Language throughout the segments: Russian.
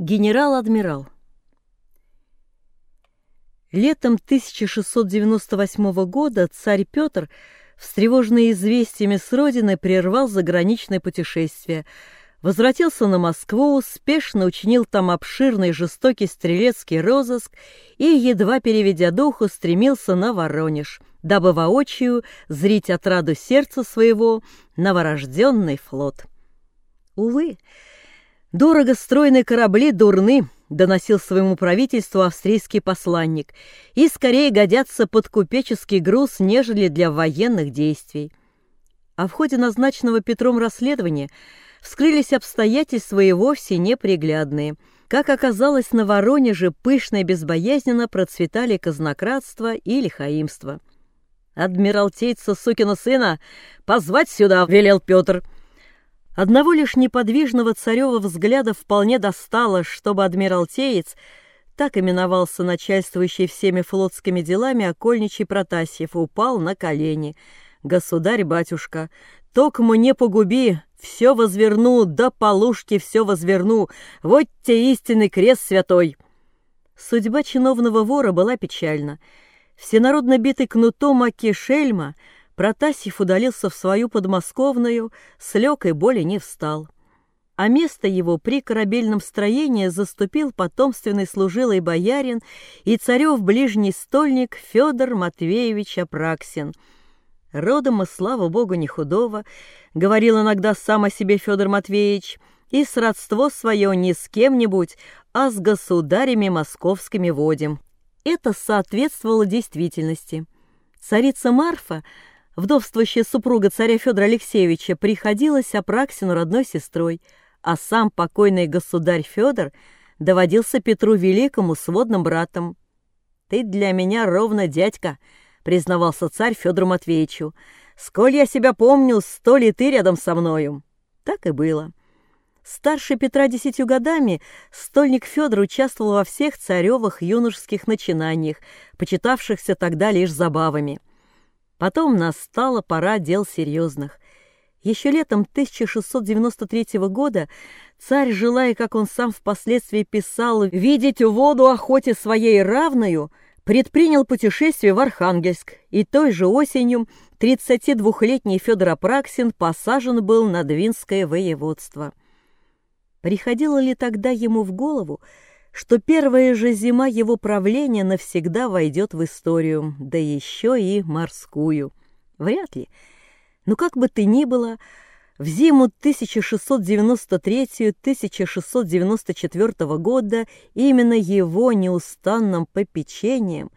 Генерал-адмирал Летом 1698 года царь Петр, встревоженный известиями с родины, прервал заграничное путешествие, возвратился на Москву, успешно учинил там обширный жестокий стрелецкий розыск и, едва переведя духу, стремился на Воронеж, дабы воочию зрить отраду сердца своего новорожденный флот. Увы, «Дорого стройные корабли дурны», — доносил своему правительству австрийский посланник, «и скорее годятся под купеческий груз, нежели для военных действий». А в ходе назначенного Петром расследования вскрылись обстоятельства и вовсе неприглядные. Как оказалось, на Воронеже пышно и безбоязненно процветали казнократство и лихаимство. «Адмиралтейца сукина сына позвать сюда!» — велел Петр — Одного лишь неподвижного царева взгляда вполне достало, чтобы адмиралтеец, так именовался начальствующий всеми флотскими делами окольничий Протасьев, упал на колени. «Государь-батюшка, токмо не погуби, все возверну, да полушки все возверну, вот те истинный крест святой!» Судьба чиновного вора была печальна. Всенародно битый кнутом Аки Шельма — Протасьев удалился в свою подмосковную, слег и боли не встал. А место его при корабельном строении заступил потомственный служилый боярин и царев ближний стольник Федор Матвеевич Апраксин. Родом и, слава богу, не худого, говорил иногда сам о себе Федор Матвеевич, и сродство свое не с кем-нибудь, а с государями московскими водим. Это соответствовало действительности. Царица Марфа — Вдовствующая супруга царя Федора Алексеевича приходилась Апраксину родной сестрой, а сам покойный государь Федор доводился Петру Великому сводным братом. «Ты для меня ровно дядька», — признавался царь Федору Матвеевичу. «Сколь я себя помню, столь и ты рядом со мною». Так и было. Старше Петра десятью годами стольник Федор участвовал во всех царевых юношеских начинаниях, почитавшихся тогда лишь забавами — Потом настала пора дел серьезных. Еще летом 1693 года царь, желая, как он сам впоследствии писал, видеть воду охоте своей равною, предпринял путешествие в Архангельск, и той же осенью 32-летний Федор Апраксин посажен был на Двинское воеводство. Приходило ли тогда ему в голову, что первая же зима его правления навсегда войдет в историю, да еще и морскую. Вряд ли. Но как бы то ни было, в зиму 1693-1694 года именно его неустанным попечением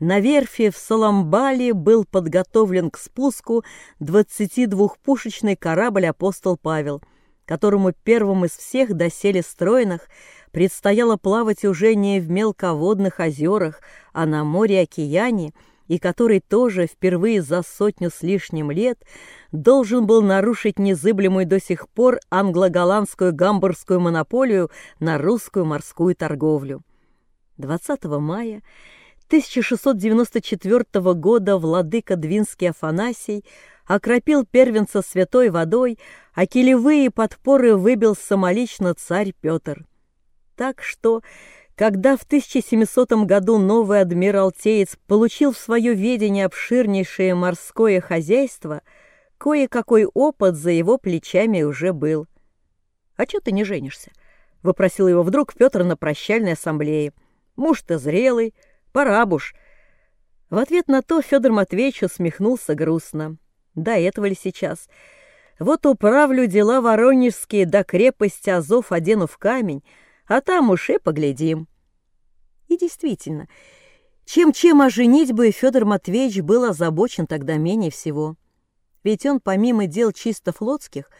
на верфи в Саламбале был подготовлен к спуску 22-пушечный корабль «Апостол Павел», которому первым из всех доселе стройных – предстояло плавать уже не в мелководных озерах, а на море-океане, и который тоже впервые за сотню с лишним лет должен был нарушить незыблемую до сих пор англо-голландскую гамбургскую монополию на русскую морскую торговлю. 20 мая 1694 года владыка Двинский Афанасий окропил первенца святой водой, а килевые подпоры выбил самолично царь Петр так что, когда в 1700 году новый адмиралтеец получил в свое ведение обширнейшее морское хозяйство, кое-какой опыт за его плечами уже был. «А чё ты не женишься?» — выпросил его вдруг Петр на прощальной ассамблее. «Муж-то зрелый, пора буж». В ответ на то Федор Матвеевич усмехнулся грустно. До этого ли сейчас? Вот управлю дела воронежские до крепости Азов одену в камень, а там уж и поглядим. И действительно, чем-чем о женитьбе Федор Матвеевич был озабочен тогда менее всего. Ведь он, помимо дел чисто флотских,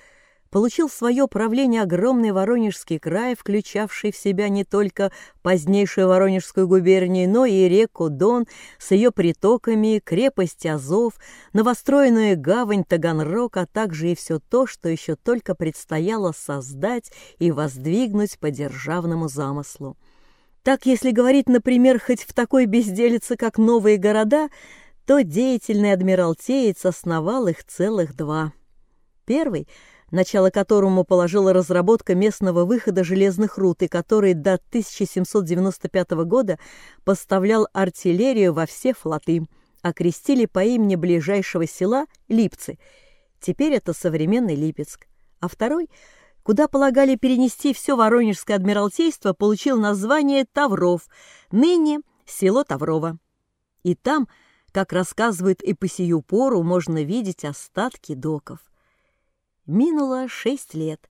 получил в свое правление огромный Воронежский край, включавший в себя не только позднейшую Воронежскую губернию, но и реку Дон с ее притоками, крепость Азов, новостроенную гавань Таганрог, а также и все то, что еще только предстояло создать и воздвигнуть по державному замыслу. Так, если говорить, например, хоть в такой безделице, как новые города, то деятельный адмиралтеец основал их целых два. Первый — начало которому положила разработка местного выхода железных руд и который до 1795 года поставлял артиллерию во все флоты, окрестили по имени ближайшего села Липцы. Теперь это современный Липецк. А второй, куда полагали перенести все Воронежское адмиралтейство, получил название Тавров, ныне село Таврово. И там, как рассказывают и по сию пору, можно видеть остатки доков. Минуло шесть лет.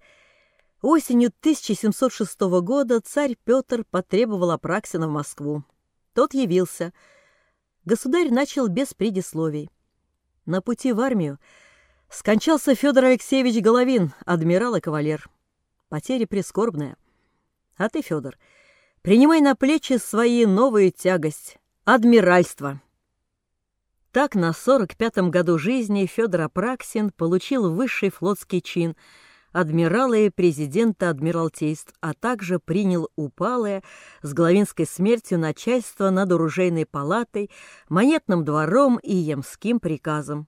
Осенью 1706 года царь Петр потребовал Апраксина в Москву. Тот явился. Государь начал без предисловий. На пути в армию скончался Федор Алексеевич Головин, адмирал и кавалер. Потеря прискорбная. А ты, Федор, принимай на плечи свои новые тягость — адмиральство. Так на 45-м году жизни Федор Апраксин получил высший флотский чин адмирала и президента адмиралтейств, а также принял упалое с Головинской смертью начальство над оружейной палатой, монетным двором и емским приказом.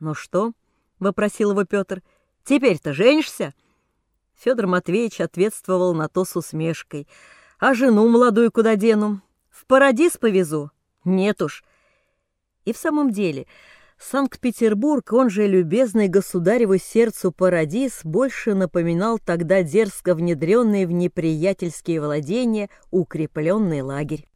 «Ну что?» — вопросил его Петр. «Теперь-то женишься?» Федор Матвеевич ответствовал на то с усмешкой. «А жену молодую куда дену? В парадис повезу?» «Нет уж, и в самом деле, Санкт-Петербург, он же любезный государеву сердцу Парадис, больше напоминал тогда дерзко внедренный в неприятельские владения укрепленный лагерь.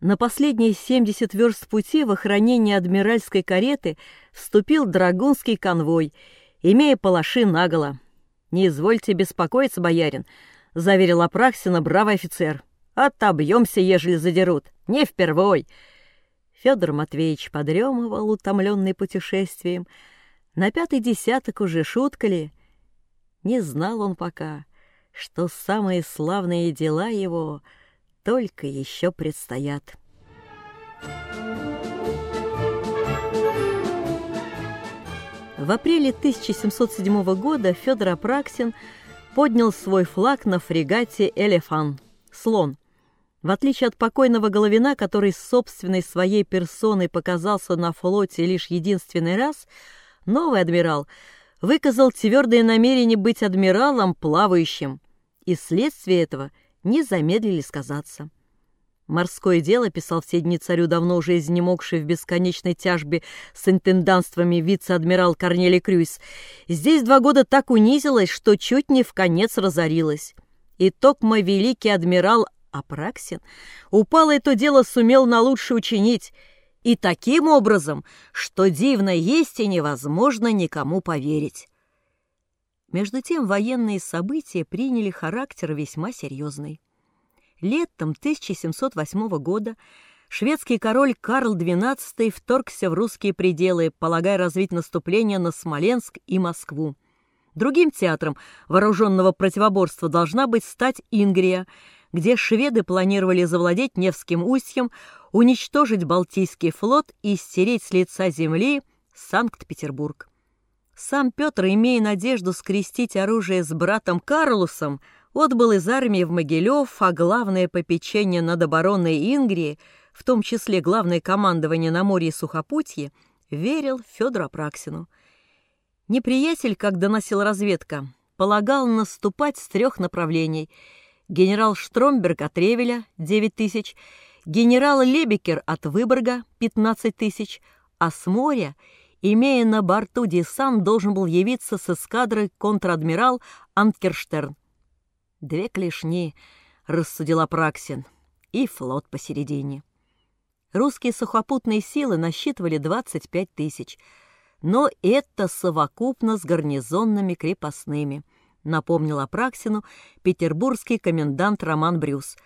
На последние 70 верст пути в охранение адмиральской кареты вступил драгунский конвой, имея палаши наголо. «Не извольте беспокоиться, боярин», — заверил Апраксина бравый офицер. «Отобьемся, ежели задерут. Не впервой». Федор Матвеевич подремывал, утомленный путешествием. На пятый десяток уже шутка ли? Не знал он пока, что самые славные дела его только еще предстоят. В апреле 1707 года Федор Апраксин поднял свой флаг на фрегате «Элефан» — «Слон», в отличие от покойного Головина, который с собственной своей персоной показался на флоте лишь единственный раз, новый адмирал выказал твердое намерение быть адмиралом плавающим, и следствие этого не замедлили сказаться. «Морское дело», — писал все дни царю, давно уже изнемогший в бесконечной тяжбе с интенданствами вице-адмирал Корнелий Крюйс, «здесь два года так унизилось, что чуть не в конец разорилось. И токмо великий адмирал Апраксин упало это дело сумел на лучше учинить, и таким образом, что дивно есть и невозможно никому поверить. Между тем военные события приняли характер весьма серьезный. Летом 1708 года шведский король Карл XII вторгся в русские пределы, полагая развить наступление на Смоленск и Москву. Другим театром вооруженного противоборства должна быть стать Ингрия – где шведы планировали завладеть Невским устьем, уничтожить Балтийский флот и стереть с лица земли Санкт-Петербург. Сам Петр, имея надежду скрестить оружие с братом Карлусом, отбыл из армии в Могилев, а главное попечение над обороной Ингрии, в том числе главное командование на море и сухопутье, верил Федору Апраксину. Неприятель, как доносил разведка, полагал наступать с трех направлений – генерал Штромберг от Ревеля – 9 тысяч, генерал Лебекер от Выборга – 15 тысяч, а с моря, имея на борту десант, должен был явиться с эскадрой контр-адмирал Анкерштерн. «Две клешни», — рассудил Апраксин, — «и флот посередине». Русские сухопутные силы насчитывали 25 тысяч, но это совокупно с гарнизонными крепостными — напомнил Апраксину петербургский комендант Роман Брюс.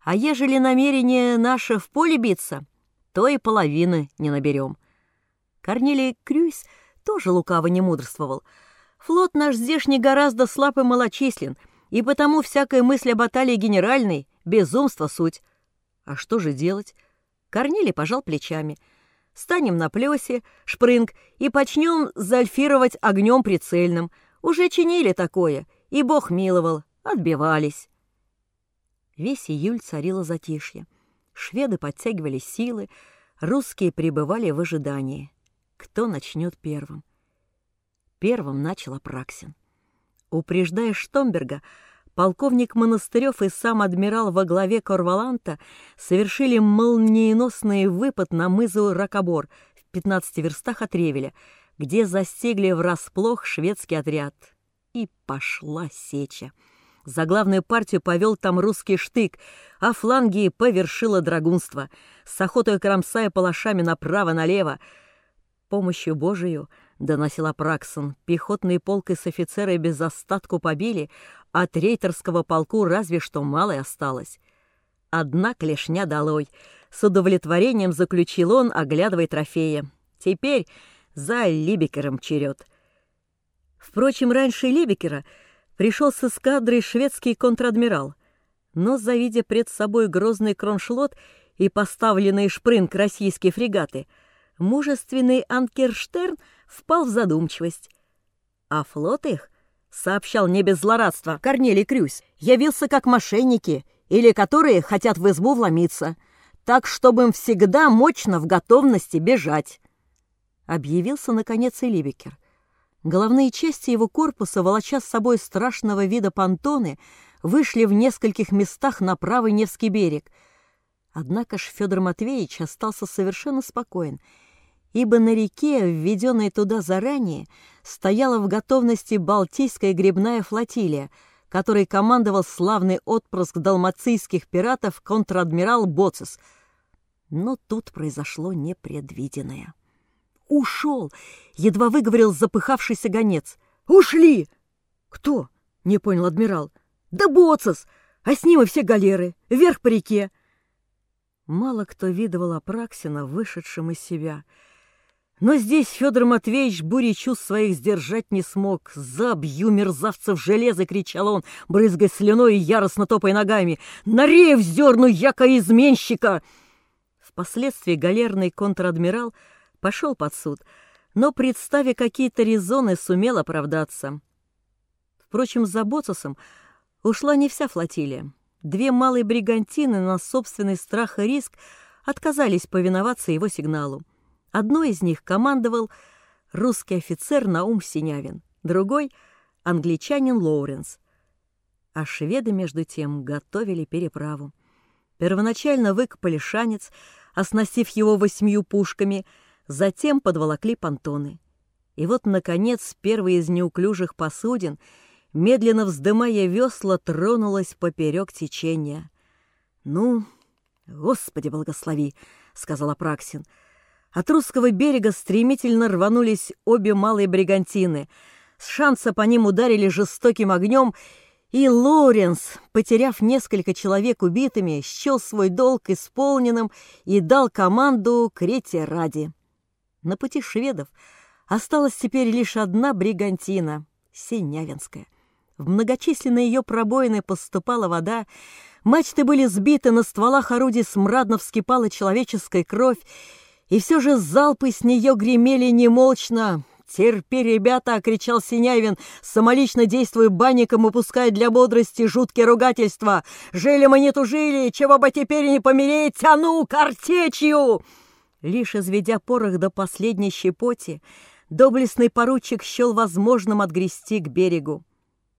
«А ежели намерение наше в поле биться, то и половины не наберем». Корнелий Крюйс тоже лукаво не мудрствовал. «Флот наш здешний гораздо слаб и малочислен, и потому всякая мысль о баталии генеральной — безумство суть». «А что же делать?» Корнелий пожал плечами. «Станем на плесе, шпрынг, и почнем зальфировать огнем прицельным». Уже чинили такое, и бог миловал, отбивались. Весь июль царило затишье. Шведы подтягивали силы, русские пребывали в ожидании. Кто начнет первым? Первым начал Апраксин. Упреждая Штомберга, полковник Монастырев и сам адмирал во главе Корваланта совершили молниеносный выпад на мызу Ракобор в 15 верстах от Ревеля, где застигли врасплох шведский отряд. И пошла сеча. За главную партию повел там русский штык, а фланги повершило драгунство, с охотой кромсая палашами направо-налево. Помощью Божию, — доносил Апраксон, — пехотный полк и с офицерой без остатку побили, а рейтерского полку разве что мало осталось. Одна клешня долой. С удовлетворением заключил он, оглядывая трофея. Теперь за Либекером черед. Впрочем, раньше Либекера — пришел с эскадрой шведский контр-адмирал, но, завидя пред собой грозный кроншлот и поставленные шпрынг российские фрегаты, мужественный Анкерштерн впал в задумчивость. А флот их, сообщал не без злорадства Корнелий Крюсь, явился как мошенники или которые хотят в избу вломиться, так, чтобы им всегда мощно в готовности бежать. Объявился, наконец, и Либекер. Головные части его корпуса, волоча с собой страшного вида понтоны, вышли в нескольких местах на правый Невский берег. Однако ж Федор Матвеевич остался совершенно спокоен, ибо на реке, введенной туда заранее, стояла в готовности Балтийская грибная флотилия, которой командовал славный отпрыск далмацийских пиратов контр-адмирал Боцис. Но тут произошло непредвиденное. «Ушел!» — едва выговорил запыхавшийся гонец. «Ушли!» «Кто?» — не понял адмирал. «Да Боцес! А с ним и все галеры, вверх по реке!» Мало кто видывал Апраксина, вышедшим из себя. Но здесь Федор Матвеевич бури чувств своих сдержать не смог. «Забью мерзавцев железо!» — кричал он, брызгая слюной и яростно топая ногами. «Нареев зерну, яко изменщика!» Впоследствии галерный контр-адмирал — пошел под суд, но, представя какие-то резоны, сумел оправдаться. Впрочем, за Боцусом ушла не вся флотилия. Две малые бригантины на собственный страх и риск отказались повиноваться его сигналу. Одной из них командовал русский офицер Наум Синявин, другой — англичанин Лоуренс. А шведы, между тем, готовили переправу. Первоначально выкопали шанец, оснастив его восьмью пушками — Затем подволокли понтоны. И вот, наконец, первый из неуклюжих посудин, медленно вздымая весла, тронулась поперек течения. «Ну, Господи благослови!» — сказал Апраксин. От русского берега стремительно рванулись обе малые бригантины. С шанса по ним ударили жестоким огнем, и Лоренс, потеряв несколько человек убитыми, счел свой долг исполненным и дал команду Крете ради. На пути шведов осталась теперь лишь одна бригантина — Синявинская. В многочисленные ее пробоины поступала вода, мачты были сбиты, на стволах орудий смрадно вскипала человеческая кровь, и все же залпы с нее гремели немолчно. «Терпи, ребята!» — кричал Синявин, самолично действуя банником и пуская для бодрости жуткие ругательства. «Жили мы не тужили, чего бы теперь не помереть, а ну, картечью!» Лишь изведя порох до последней щепоти, доблестный поручик счел возможным отгрести к берегу.